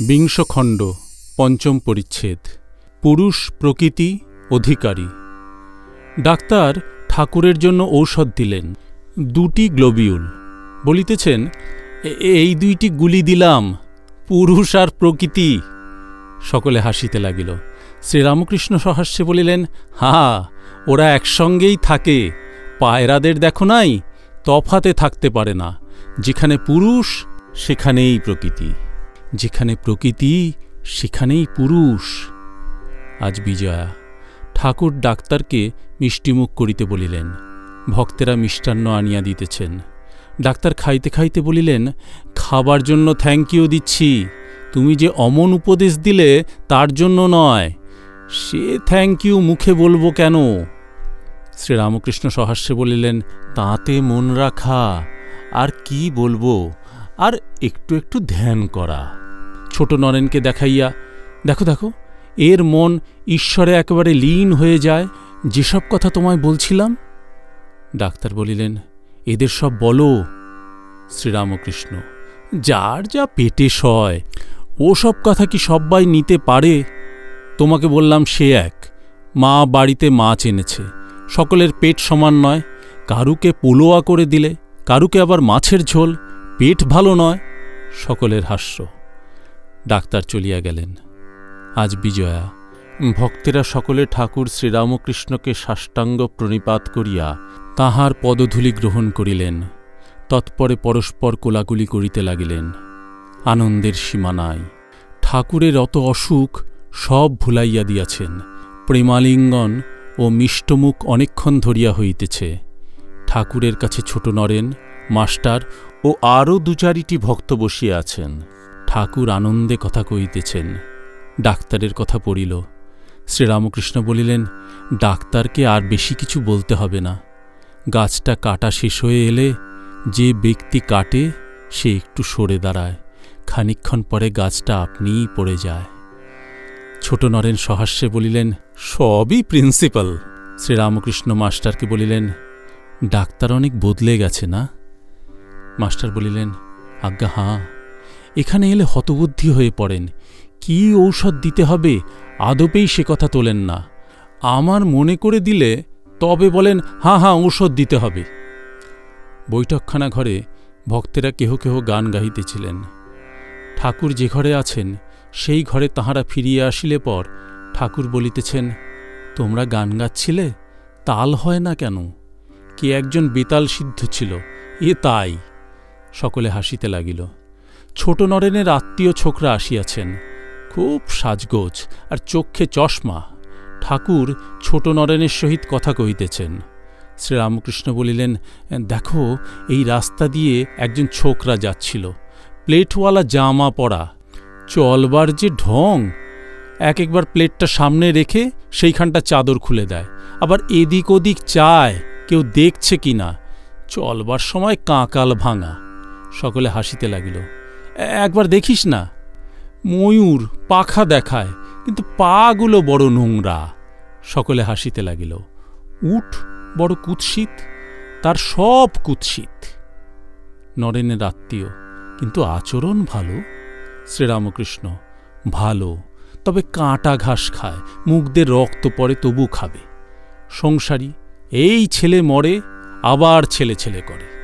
বিংশ খণ্ড পঞ্চম পরিচ্ছেদ। পুরুষ প্রকৃতি অধিকারী। ডাক্তার ঠাকুরের জন্য ঔষধ দিলেন, দুটি গ্লোবিউল। বলিতেছেন এই দুইটি গুলি দিলাম, পুরুষ আর প্রকৃতি। সকলে হাসিতে লাগিল। শ্রীরামকৃষ্ণ সহাস্যে বলিলেন, হা, ওরা একসঙ্গেই থাকে, পায়রাদের দেখো নাই, তফাতে থাকতে পারে না, যেখানে পুরুষ, সেখানেই প্রকৃতি। যেখানে প্রকৃতি, সেখানেই পুরুষ। আজ বিজয়া, ঠাকুর ডাক্তারকে মিষ্টিমুখ করিতে বলিলেন, ভক্তেরা মিষ্টান্ন আনিয়া দিতেছেন। ডাক্তার খাইতে খাইতে বলিলেন, খাবার জন্য থ্যাংক ইউ দিচ্ছি, তুমি যে অমন উপদেশ দিলে তার জন্য নয়, সে থ্যাংক ইউ মুখে বলব কেন? শ্রীরামকৃষ্ণ সহাস্যে বলিলেন, তাতে মন রাখা, আর কি বলব, আর একটু একটু ধ্যান করা। ছোট নরেনকে দেখাইয়া, দেখো দেখো, এর মন ঈশ্বরে একেবারে লীন হয়ে যায়, যেসব কথা তোমায় বলছিলাম? ডাক্তার বলিলেন, এদের সব বলো, শ্রীরামকৃষ্ণ, যার যা পেটে সয় ওসব কথা কি সব্বাই নিতে পারে? তোমাকে বললাম সে এক, মা বাড়িতে মাছ এনেছে, সকলের পেট সমান নয়, কারুকে পোলোয়া করে দিলে, কারুকে আবার মাছের ঝোল, পেট ভালো নয়, সকলের হাস্য। ডাক্তার চলিয়া গেলেন। আজ বিজয়া, ভক্তেরা সকলে ঠাকুর শ্রীরামকৃষ্ণকে সাষ্টাঙ্গ প্রণিপাত করিয়া তাহার পদধূলি গ্রহণ করিলেন। তৎপরে পরস্পর কোলাকুলি করিতে লাগিলেন। আনন্দের সীমা নাই। ঠাকুরের অত অসুখ সব ভুলাইয়া দিয়াছেন। প্রেমালিঙ্গন ও মিষ্টমুখ অনেকক্ষণ ধরিয়া হইতেছে। ঠাকুরের কাছে ছোট নরেন, মাস্টার ও আরও দু চারিটি ভক্ত বসিয়া আছেন। ঠাকুর আনন্দে কথা কইতেছেন ডাক্তারের কথা পড়িল। শ্রীরামকৃষ্ণ বলিলেন, ডাক্তারকে আর বেশি কিছু বলতে হবে না। গাছটা কাটা শেষ হয়ে এলে যে ব্যক্তি কাটে, সে একটু সরে দাঁড়ায়। খানিকক্ষণ পরে গাছটা আপনিই পড়ে যায়। ছোট নরেন সহাস্যে বলিলেন, সবই প্রিন্সিপাল। শ্রীরামকৃষ্ণ মাস্টারকে বলিলেন, ডাক্তার অনেক বদলে গেছে না? মাস্টার বলিলেন, আজ্ঞা, হাঁ। এখানে এলে হতবুদ্ধি হয়ে পড়েন। কি ঔষধ দিতে হবে? আদপেই সে কথা তোলেন না। আমার মনে করে দিলে তবে বলেন, হাঁ হাঁ, ঔষধ দিতে হবে। বৈঠকখানা ঘরে ভক্তেরা কেহ কেহ গান গাহিতেছিলেন। ঠাকুর যে ঘরে আছেন, সেই ঘরে তাহারা ফিরিয়া আসিলে পর ঠাকুর বলিতেছেন, তোমরা গান গাচ্ছিলে? তাল হয় না কেন? কে একজন বেতাল সিদ্ধ ছিল, এ তাই? সকলে হাসিতে লাগিল। ছোট নরেনের আত্মীয় ছোকরা আসিয়াছেন। খুব সাজগোজ আর চক্ষে চশমা। ঠাকুর ছোট নরেনের সহিত কথা কহিতেছেন। শ্রীরামকৃষ্ণ বলিলেন, দেখো, এই রাস্তা দিয়ে একজন ছোকরা যাচ্ছিল। প্লেটওয়ালা জামা পরা। চলবার যে ঢং। এক একবার প্লেটটা সামনে রেখে সেইখানটা চাদর খুলে দেয়। আবার এদিক ওদিক চায়, কেউ দেখছে কি না চলবার সময় কাঁকাল ভাঙা। সকলে হাসিতে লাগিল। "এ- একবার দেখিস না, ময়ূর পাখা দেখায়, কিন্তু পাগুলো বড় নোংরা। সকলে হাসিতে লাগিল। উঠ, বড় কুৎসিত, তার সব কুৎসিত। নরেনের আত্মীয়, কিন্তু আচরণ ভালো। শ্রীরামকৃষ্ণ, ভালো, তবে কাঁটা ঘাস খায় মুখ দিয়ে রক্ত পড়ে তবু খাবে। সংসারী, এই ছেলে মরে, আবার ছেলে ছেলে করে।